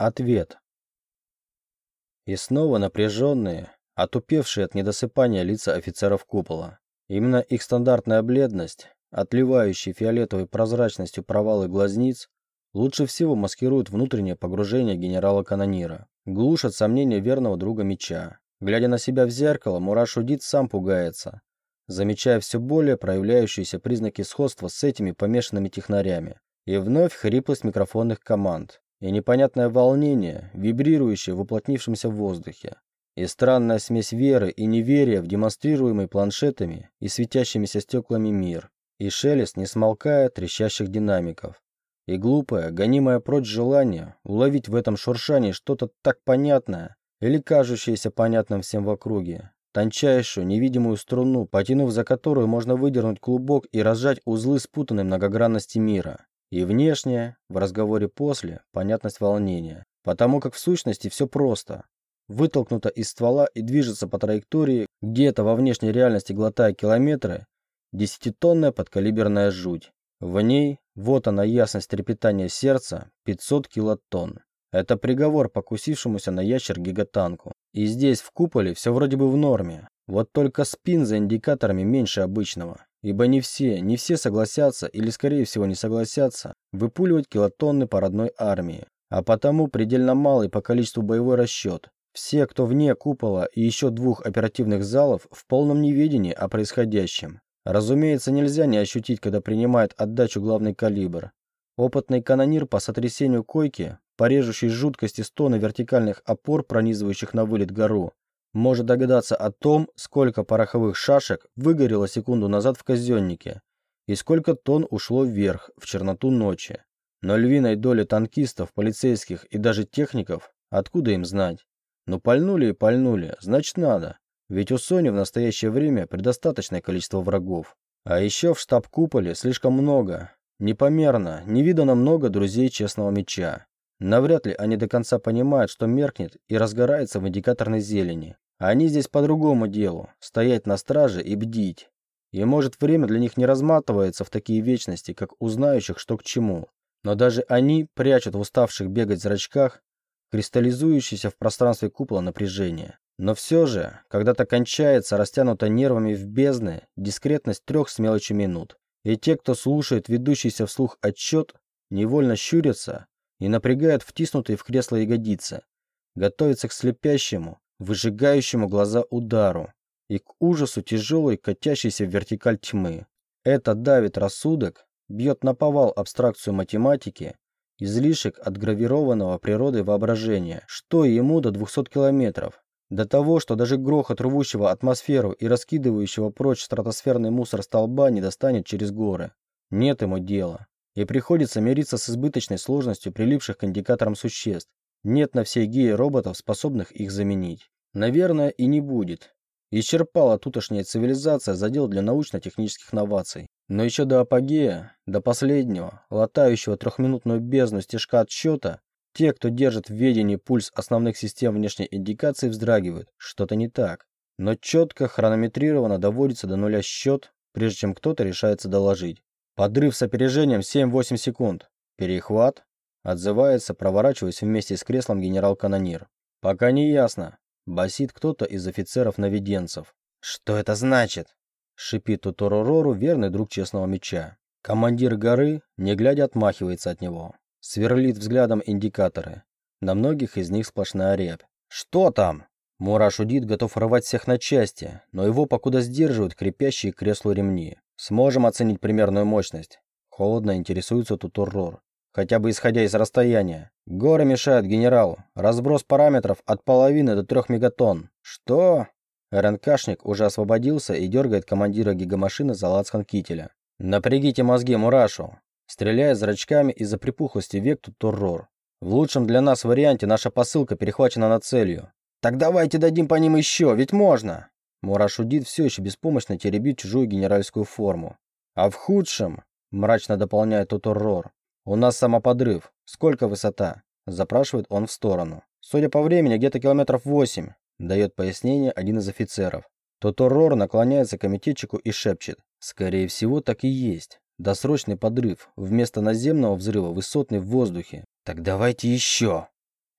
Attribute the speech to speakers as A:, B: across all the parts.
A: Ответ. И снова напряженные, отупевшие от недосыпания лица офицеров купола. Именно их стандартная бледность, отливающие фиолетовой прозрачностью провалы глазниц, лучше всего маскируют внутреннее погружение генерала-канонира, глушат сомнения верного друга меча. Глядя на себя в зеркало, Мурашудит сам пугается, замечая все более проявляющиеся признаки сходства с этими помешанными технарями. И вновь хриплость микрофонных команд, и непонятное волнение, вибрирующее в уплотнившемся воздухе и странная смесь веры и неверия в демонстрируемый планшетами и светящимися стеклами мир, и шелест не смолкая трещащих динамиков, и глупое, гонимое прочь желание уловить в этом шуршании что-то так понятное или кажущееся понятным всем в округе, тончайшую невидимую струну, потянув за которую можно выдернуть клубок и разжать узлы спутанной многогранности мира. И внешне, в разговоре после, понятность волнения. Потому как в сущности все просто вытолкнута из ствола и движется по траектории, где-то во внешней реальности глотая километры, десятитонная подкалиберная жуть. В ней, вот она ясность трепетания сердца, 500 килотонн. Это приговор покусившемуся на ящер-гигатанку. И здесь, в куполе, все вроде бы в норме. Вот только спин за индикаторами меньше обычного. Ибо не все, не все согласятся, или скорее всего не согласятся, выпуливать килотонны по родной армии. А потому предельно малый по количеству боевой расчет. Все, кто вне купола и еще двух оперативных залов, в полном неведении о происходящем. Разумеется, нельзя не ощутить, когда принимает отдачу главный калибр. Опытный канонир по сотрясению койки, порежущий жуткости стона вертикальных опор, пронизывающих на вылет гору, может догадаться о том, сколько пороховых шашек выгорело секунду назад в казеннике и сколько тонн ушло вверх в черноту ночи. Но львиной доли танкистов, полицейских и даже техников откуда им знать? Ну пальнули и пальнули, значит надо. Ведь у Сони в настоящее время предостаточное количество врагов. А еще в штаб-куполе слишком много, непомерно, невиданно много друзей честного меча. Навряд ли они до конца понимают, что меркнет и разгорается в индикаторной зелени. Они здесь по другому делу, стоять на страже и бдить. И может время для них не разматывается в такие вечности, как у знающих, что к чему. Но даже они прячут в уставших бегать зрачках кристаллизующееся в пространстве купола напряжение. Но все же, когда-то кончается растянуто нервами в бездны дискретность трех с мелочи минут. И те, кто слушает ведущийся вслух отчет, невольно щурятся и напрягают втиснутые в кресло ягодицы, готовятся к слепящему, выжигающему глаза удару и к ужасу тяжелой, катящейся в вертикаль тьмы. Это давит рассудок, бьет на повал абстракцию математики Излишек отгравированного природой воображения. Что ему до 200 километров? До того, что даже грохот рвущего атмосферу и раскидывающего прочь стратосферный мусор столба не достанет через горы. Нет ему дела. И приходится мириться с избыточной сложностью прилипших к индикаторам существ. Нет на всей геи роботов, способных их заменить. Наверное, и не будет. Исчерпала тутошняя цивилизация задел для научно-технических новаций. Но еще до апогея, до последнего, латающего трехминутную бездну стежка отсчета, те, кто держит в ведении пульс основных систем внешней индикации, вздрагивают. Что-то не так. Но четко, хронометрированно доводится до нуля счет, прежде чем кто-то решается доложить. Подрыв с опережением 7-8 секунд. Перехват. Отзывается, проворачиваясь вместе с креслом генерал-канонир. Пока не ясно. Басит кто-то из офицеров-наведенцев. «Что это значит?» Шипит Туторорору верный друг честного меча. Командир горы, не глядя, отмахивается от него. Сверлит взглядом индикаторы. На многих из них сплошная рябь. «Что там?» Мураш Удит готов рвать всех на части, но его покуда сдерживают крепящие креслу ремни. Сможем оценить примерную мощность? Холодно интересуется Туторрор. Хотя бы исходя из расстояния. Горы мешают генералу. Разброс параметров от половины до трех мегатонн. Что? РНКшник уже освободился и дергает командира гигамашины за лацкан кителя. «Напрягите мозги Мурашу!» Стреляя зрачками из-за припухлости век тут Туррор. «В лучшем для нас варианте наша посылка перехвачена на целью». «Так давайте дадим по ним еще, ведь можно!» Мурашудит все еще беспомощно теребит чужую генеральскую форму. «А в худшем?» – мрачно дополняет Туторрор. «У нас самоподрыв. Сколько высота?» – запрашивает он в сторону. «Судя по времени, где-то километров восемь дает пояснение один из офицеров. Тоторор наклоняется к комитетчику и шепчет. Скорее всего, так и есть. Досрочный подрыв. Вместо наземного взрыва высотный в воздухе. Так давайте еще.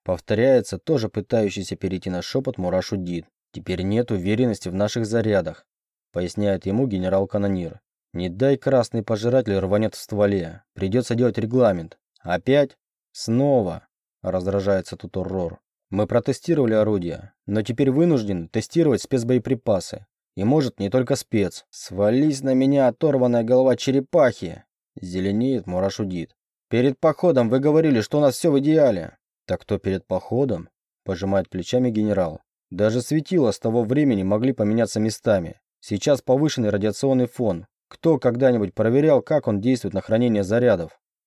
A: Повторяется тоже пытающийся перейти на шепот Мурашудит. Теперь нет уверенности в наших зарядах, поясняет ему генерал-канонир. Не дай красный пожиратель рванет в стволе. Придется делать регламент. Опять? Снова, раздражается тут Уррор. Мы протестировали орудия, но теперь вынуждены тестировать спецбоеприпасы. И может не только спец. Свались на меня оторванная голова черепахи. Зеленеет Мурашудит. Перед походом вы говорили, что у нас все в идеале. Так кто перед походом? Пожимает плечами генерал. Даже светила с того времени могли поменяться местами. Сейчас повышенный радиационный фон. Кто когда-нибудь проверял, как он действует на хранение зарядов?